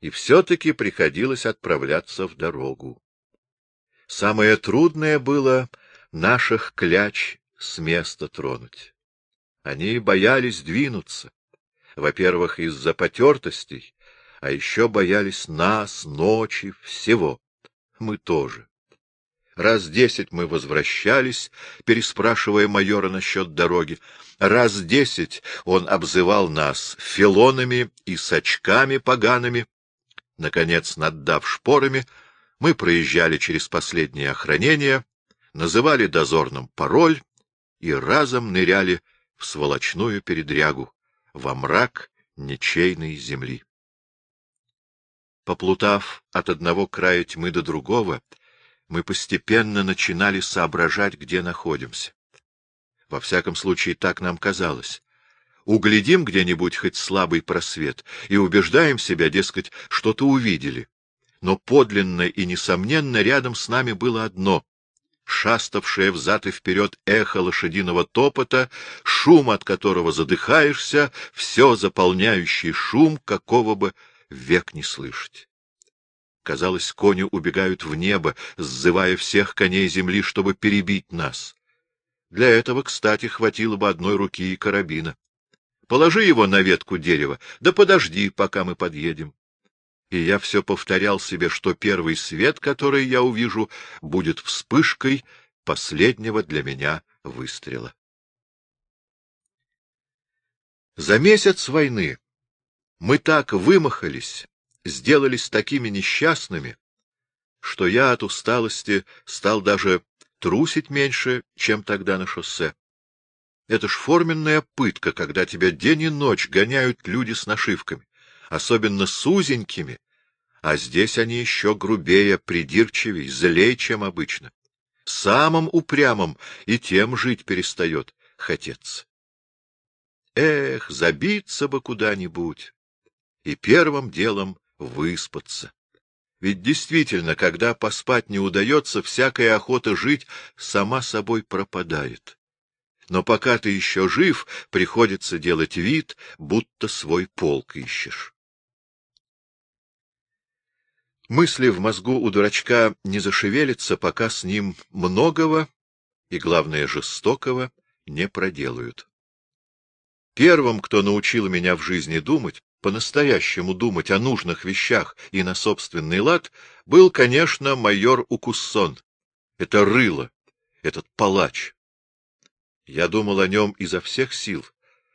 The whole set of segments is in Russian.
и все-таки приходилось отправляться в дорогу. Самое трудное было наших кляч с места тронуть. Они боялись двинуться, во-первых, из-за потертостей, а еще боялись нас, ночи, всего. Мы тоже. Раз десять мы возвращались, переспрашивая майора насчет дороги. Раз десять он обзывал нас филонами и сачками погаными. Наконец, наддав шпорами, мы проезжали через последнее охранение, называли дозорным пароль и разом ныряли в сволочную передрягу, во мрак ничейной земли. Поплутав от одного края тьмы до другого, мы постепенно начинали соображать, где находимся. Во всяком случае, так нам казалось. Углядим где-нибудь хоть слабый просвет и убеждаем себя, дескать, что-то увидели. Но подлинно и несомненно рядом с нами было одно — шаставшее взад и вперед эхо лошадиного топота, шум, от которого задыхаешься, все заполняющий шум, какого бы век не слышать. Казалось, кони убегают в небо, сзывая всех коней земли, чтобы перебить нас. Для этого, кстати, хватило бы одной руки и карабина. Положи его на ветку дерева, да подожди, пока мы подъедем. И я все повторял себе, что первый свет, который я увижу, будет вспышкой последнего для меня выстрела. За месяц войны мы так вымахались, сделались такими несчастными, что я от усталости стал даже трусить меньше, чем тогда на шоссе. Это ж форменная пытка, когда тебя день и ночь гоняют люди с нашивками, особенно с узенькими, а здесь они еще грубее, придирчивей, злей, чем обычно. Самым упрямым и тем жить перестает хотеться. Эх, забиться бы куда-нибудь и первым делом выспаться. Ведь действительно, когда поспать не удается, всякая охота жить сама собой пропадает. Но пока ты еще жив, приходится делать вид, будто свой полк ищешь. Мысли в мозгу у дурачка не зашевелятся, пока с ним многого и, главное, жестокого не проделают. Первым, кто научил меня в жизни думать, по-настоящему думать о нужных вещах и на собственный лад, был, конечно, майор Укуссон. Это рыло, этот палач. Я думал о нем изо всех сил,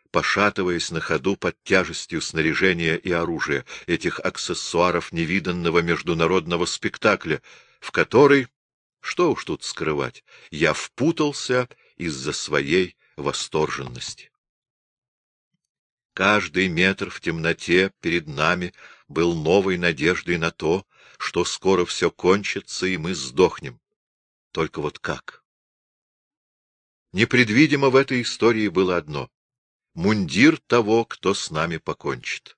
пошатываясь на ходу под тяжестью снаряжения и оружия, этих аксессуаров невиданного международного спектакля, в который, что уж тут скрывать, я впутался из-за своей восторженности. Каждый метр в темноте перед нами был новой надеждой на то, что скоро все кончится, и мы сдохнем. Только вот как? Непредвидимо в этой истории было одно — мундир того, кто с нами покончит.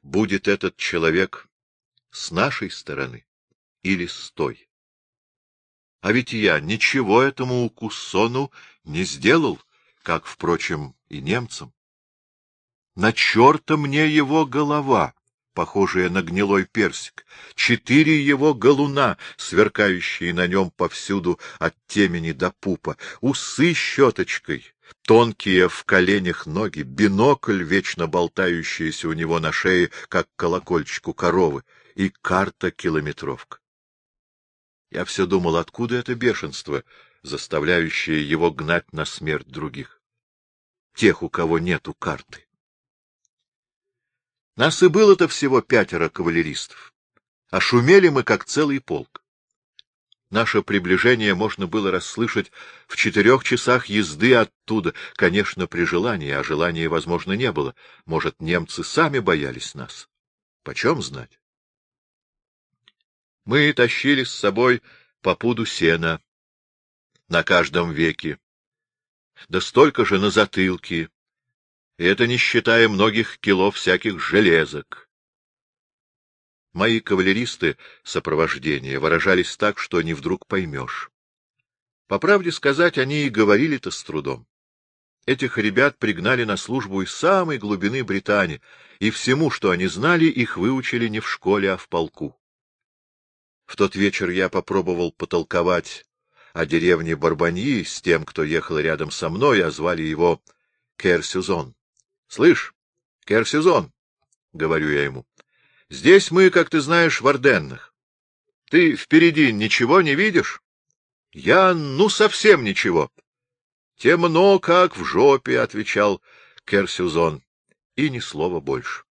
Будет этот человек с нашей стороны или с той? А ведь я ничего этому Укуссону не сделал, как, впрочем, и немцам. На черта мне его голова, похожая на гнилой персик, четыре его галуна, сверкающие на нем повсюду от темени до пупа, усы щеточкой, тонкие в коленях ноги, бинокль, вечно болтающийся у него на шее, как колокольчик у коровы, и карта-километровка. Я все думал, откуда это бешенство, заставляющее его гнать на смерть других? Тех, у кого нету карты. Нас и было-то всего пятеро кавалеристов, а шумели мы, как целый полк. Наше приближение можно было расслышать в четырех часах езды оттуда, конечно, при желании, а желания, возможно, не было. Может, немцы сами боялись нас? Почем знать? Мы тащили с собой по пуду сена на каждом веке, да столько же на затылке, и это не считая многих кило всяких железок. Мои кавалеристы сопровождения выражались так, что не вдруг поймешь. По правде сказать, они и говорили-то с трудом. этих ребят пригнали на службу из самой глубины Британии, и всему, что они знали, их выучили не в школе, а в полку. В тот вечер я попробовал потолковать о деревне Барбаньи с тем, кто ехал рядом со мной, а звали его Керсюзон. — Слышь, Керсюзон, — говорю я ему, — здесь мы, как ты знаешь, в Орденнах. Ты впереди ничего не видишь? — Я, ну, совсем ничего. — Темно, как в жопе, — отвечал Керсюзон, и ни слова больше.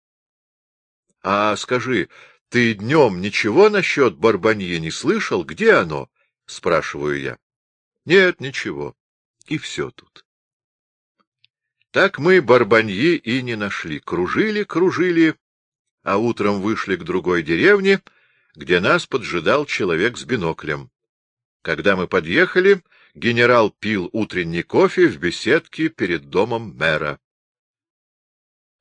— А скажи, ты днем ничего насчет Барбанье не слышал? Где оно? — спрашиваю я. — Нет, ничего. И все тут. Так мы Барбаньи и не нашли. Кружили, кружили, а утром вышли к другой деревне, где нас поджидал человек с биноклем. Когда мы подъехали, генерал пил утренний кофе в беседке перед домом мэра.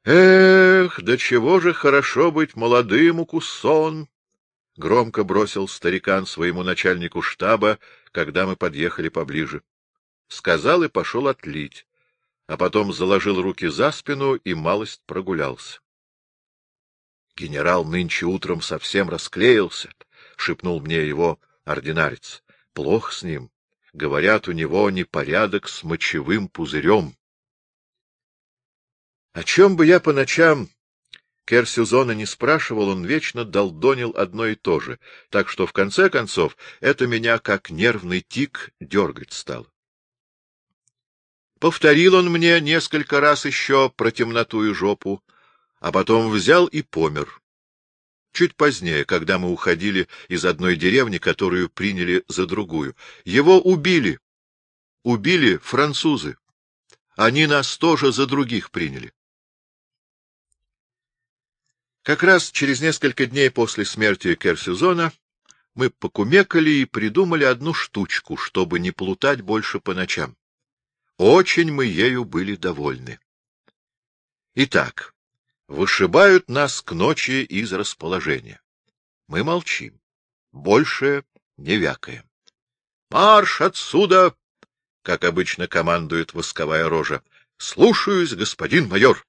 Эх, да чего же хорошо быть молодым, Укусон! — громко бросил старикан своему начальнику штаба, когда мы подъехали поближе. Сказал и пошел отлить, а потом заложил руки за спину и малость прогулялся. — Генерал нынче утром совсем расклеился, — шепнул мне его ординарец. — Плохо с ним. Говорят, у него непорядок с мочевым пузырем. О чем бы я по ночам Керсюзона не спрашивал, он вечно долдонил одно и то же, так что, в конце концов, это меня, как нервный тик, дергать стало. Повторил он мне несколько раз еще про темноту и жопу, а потом взял и помер. Чуть позднее, когда мы уходили из одной деревни, которую приняли за другую. Его убили. Убили французы. Они нас тоже за других приняли. Как раз через несколько дней после смерти Керсюзона мы покумекали и придумали одну штучку, чтобы не плутать больше по ночам. Очень мы ею были довольны. Итак, вышибают нас к ночи из расположения. Мы молчим, больше не вякаем. «Марш отсюда!» — как обычно командует восковая рожа. «Слушаюсь, господин майор!»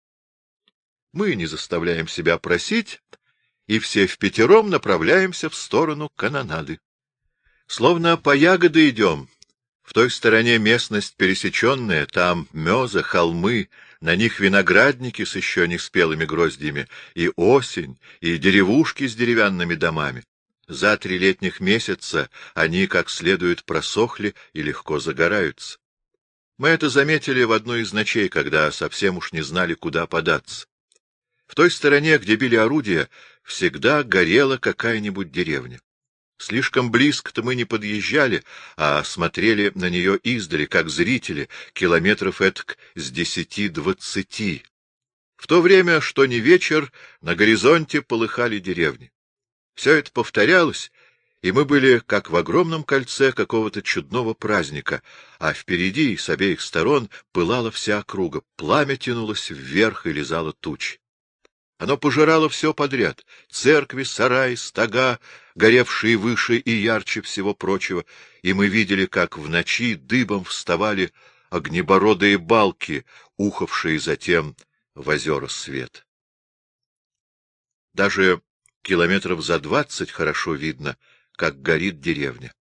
Мы не заставляем себя просить, и все в пятером направляемся в сторону канонады. Словно по ягоды идем. В той стороне местность пересеченная, там меза, холмы, на них виноградники с еще не спелыми гроздьями, и осень, и деревушки с деревянными домами. За три летних месяца они как следует просохли и легко загораются. Мы это заметили в одной из ночей, когда совсем уж не знали, куда податься. В той стороне, где били орудия, всегда горела какая-нибудь деревня. Слишком близко-то мы не подъезжали, а смотрели на нее издали, как зрители, километров этак с десяти-двадцати. В то время, что не вечер, на горизонте полыхали деревни. Все это повторялось, и мы были как в огромном кольце какого-то чудного праздника, а впереди, с обеих сторон, пылала вся округа, пламя тянулось вверх и лизало тучи. Оно пожирало все подряд — церкви, сараи, стога, горевшие выше и ярче всего прочего, и мы видели, как в ночи дыбом вставали огнебородые балки, ухавшие затем в озера свет. Даже километров за двадцать хорошо видно, как горит деревня.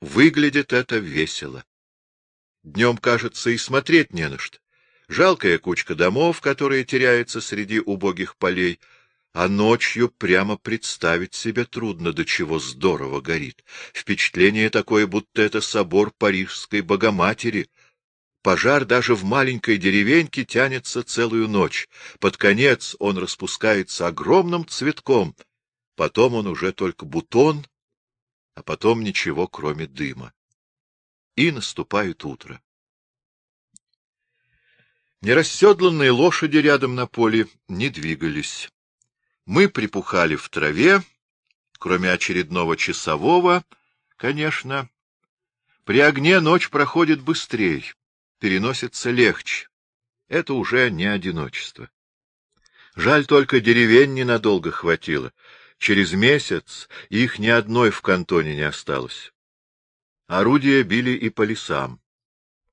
Выглядит это весело. Днем, кажется, и смотреть не на что. Жалкая кучка домов, которая теряется среди убогих полей, а ночью прямо представить себе трудно, до чего здорово горит. Впечатление такое, будто это собор Парижской Богоматери. Пожар даже в маленькой деревеньке тянется целую ночь. Под конец он распускается огромным цветком, потом он уже только бутон, а потом ничего, кроме дыма. И наступает утро. Нерасседланные лошади рядом на поле не двигались. Мы припухали в траве, кроме очередного часового, конечно. При огне ночь проходит быстрее, переносится легче. Это уже не одиночество. Жаль только деревень ненадолго хватило. Через месяц их ни одной в кантоне не осталось. Орудия били и по лесам.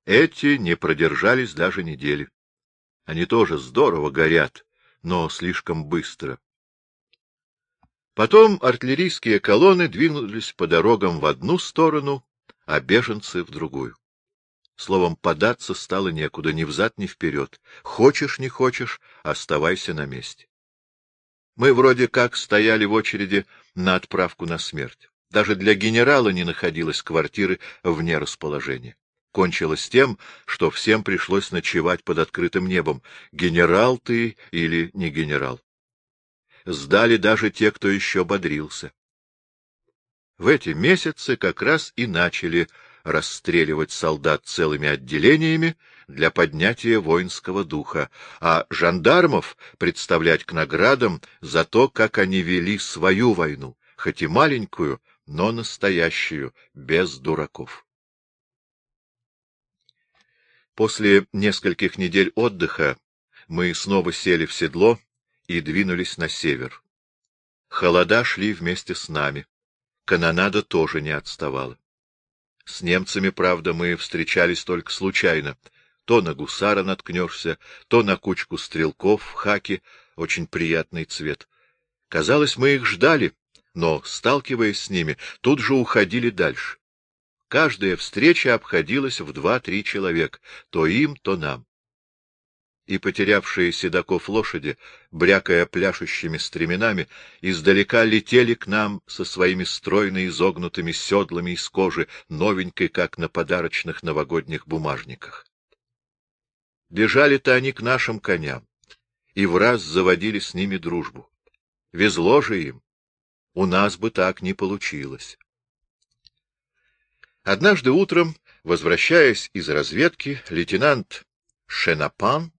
Эти не продержались даже недели. Они тоже здорово горят, но слишком быстро. Потом артиллерийские колонны двинулись по дорогам в одну сторону, а беженцы — в другую. Словом, податься стало некуда, ни взад, ни вперед. Хочешь, не хочешь, оставайся на месте. Мы вроде как стояли в очереди на отправку на смерть. Даже для генерала не находилось квартиры вне расположения. Кончилось тем, что всем пришлось ночевать под открытым небом, генерал ты или не генерал сдали даже те, кто еще бодрился. В эти месяцы как раз и начали расстреливать солдат целыми отделениями для поднятия воинского духа, а жандармов представлять к наградам за то, как они вели свою войну, хоть и маленькую, но настоящую, без дураков. После нескольких недель отдыха мы снова сели в седло и двинулись на север. Холода шли вместе с нами. Канонада тоже не отставала. С немцами, правда, мы встречались только случайно. То на гусара наткнешься, то на кучку стрелков в хаке, очень приятный цвет. Казалось, мы их ждали, но, сталкиваясь с ними, тут же уходили дальше. Каждая встреча обходилась в два-три человека, то им, то нам и потерявшие седаков лошади, брякая пляшущими стременами, издалека летели к нам со своими стройно изогнутыми седлами из кожи, новенькой, как на подарочных новогодних бумажниках. Бежали-то они к нашим коням, и в раз заводили с ними дружбу. Везло же им. У нас бы так не получилось. Однажды утром, возвращаясь из разведки, лейтенант Шенапан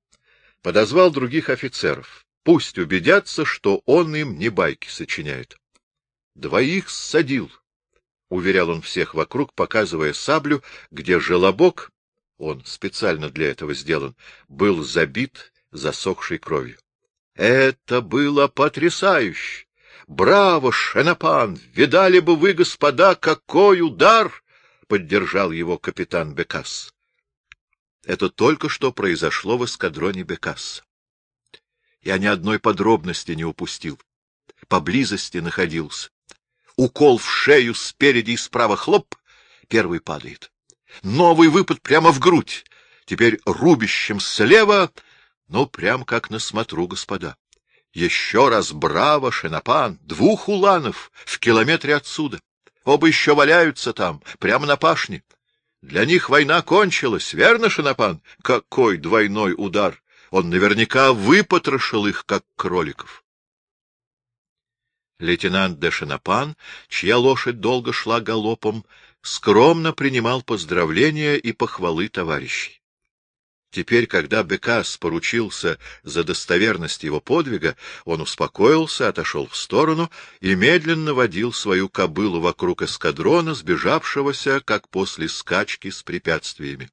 подозвал других офицеров. Пусть убедятся, что он им не байки сочиняет. Двоих ссадил, — уверял он всех вокруг, показывая саблю, где желобок, он специально для этого сделан, был забит засохшей кровью. Это было потрясающе! Браво, Шенопан! Видали бы вы, господа, какой удар! — поддержал его капитан Бекас. Это только что произошло в эскадроне Бекасса. Я ни одной подробности не упустил. Поблизости находился. Укол в шею спереди и справа хлоп, первый падает. Новый выпад прямо в грудь. Теперь рубящим слева, ну, прям как на смотру, господа. Еще раз браво, Шенопан, двух уланов в километре отсюда. Оба еще валяются там, прямо на пашне. Для них война кончилась, верно, Шанапан? Какой двойной удар! Он наверняка выпотрошил их, как кроликов. Лейтенант де Шанапан, чья лошадь долго шла галопом, скромно принимал поздравления и похвалы товарищей. Теперь, когда Бекас поручился за достоверность его подвига, он успокоился, отошел в сторону и медленно водил свою кобылу вокруг эскадрона, сбежавшегося, как после скачки с препятствиями.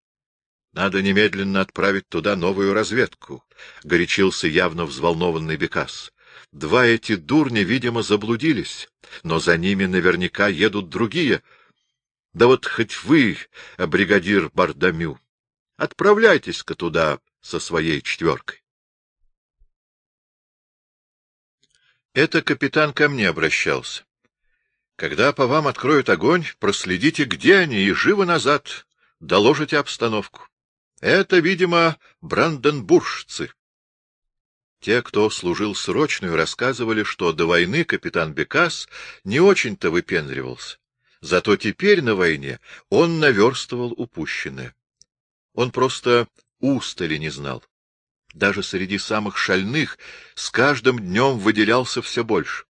— Надо немедленно отправить туда новую разведку, — горячился явно взволнованный Бекас. Два эти дурни, видимо, заблудились, но за ними наверняка едут другие. Да вот хоть вы, бригадир Бардамю, Отправляйтесь-ка туда со своей четверкой. Это капитан ко мне обращался. Когда по вам откроют огонь, проследите, где они, и живо назад доложите обстановку. Это, видимо, бранденбуржцы. Те, кто служил срочную, рассказывали, что до войны капитан Бекас не очень-то выпендривался. Зато теперь на войне он наверстывал упущенное. Он просто устали не знал. Даже среди самых шальных с каждым днем выделялся все больше.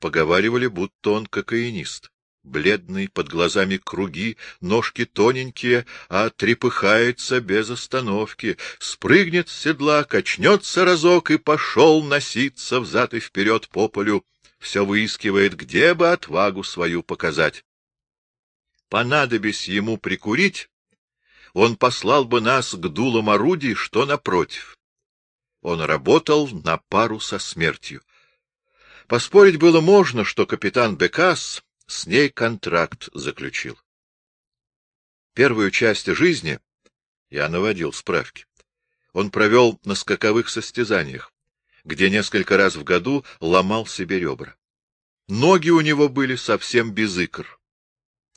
Поговаривали, будто он кокаинист. Бледный, под глазами круги, ножки тоненькие, а трепыхается без остановки. Спрыгнет с седла, качнется разок и пошел носиться взад и вперед по полю. Все выискивает, где бы отвагу свою показать. Понадобись ему прикурить, он послал бы нас к дулам орудий, что напротив. Он работал на пару со смертью. Поспорить было можно, что капитан Бекас с ней контракт заключил. Первую часть жизни я наводил справки. Он провел на скаковых состязаниях, где несколько раз в году ломал себе ребра. Ноги у него были совсем без икр.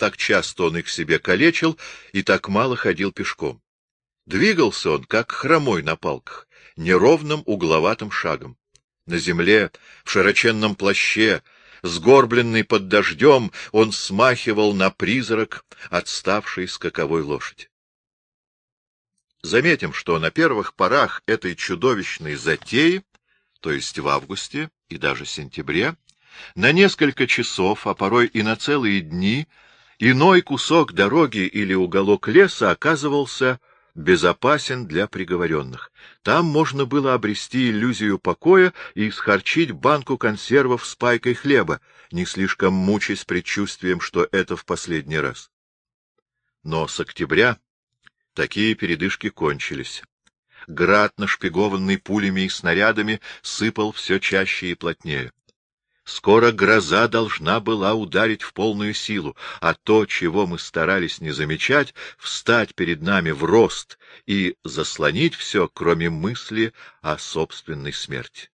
Так часто он их себе калечил и так мало ходил пешком. Двигался он, как хромой на палках, неровным угловатым шагом. На земле, в широченном плаще, сгорбленный под дождем, он смахивал на призрак отставшей скаковой лошади. Заметим, что на первых порах этой чудовищной затеи, то есть в августе и даже сентябре, на несколько часов, а порой и на целые дни, иной кусок дороги или уголок леса оказывался безопасен для приговоренных. Там можно было обрести иллюзию покоя и схарчить банку консервов с пайкой хлеба, не слишком мучаясь предчувствием, что это в последний раз. Но с октября такие передышки кончились. Град, нашпигованный пулями и снарядами, сыпал все чаще и плотнее. Скоро гроза должна была ударить в полную силу, а то, чего мы старались не замечать, встать перед нами в рост и заслонить все, кроме мысли о собственной смерти.